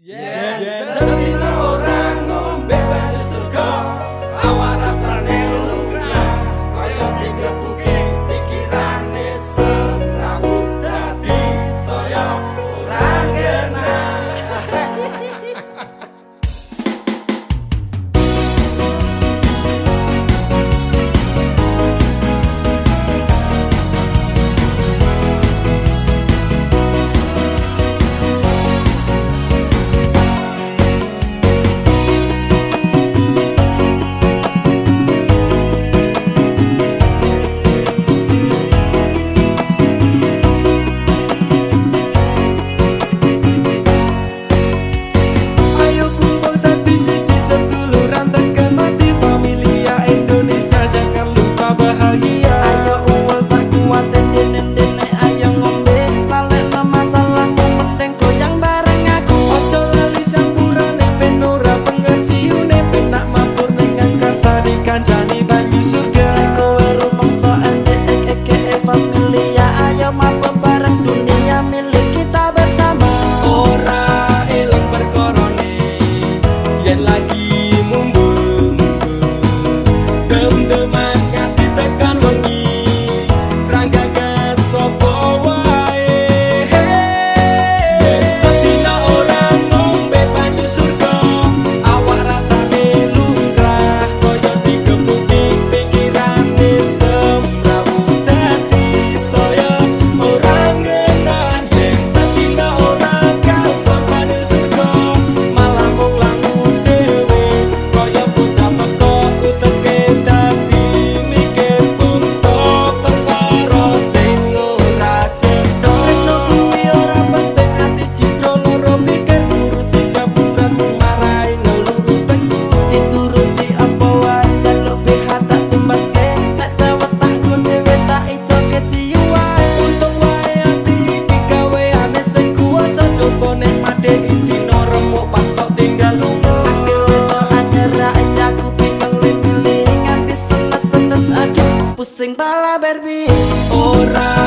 Yes. yes. sing pala berbi. Orang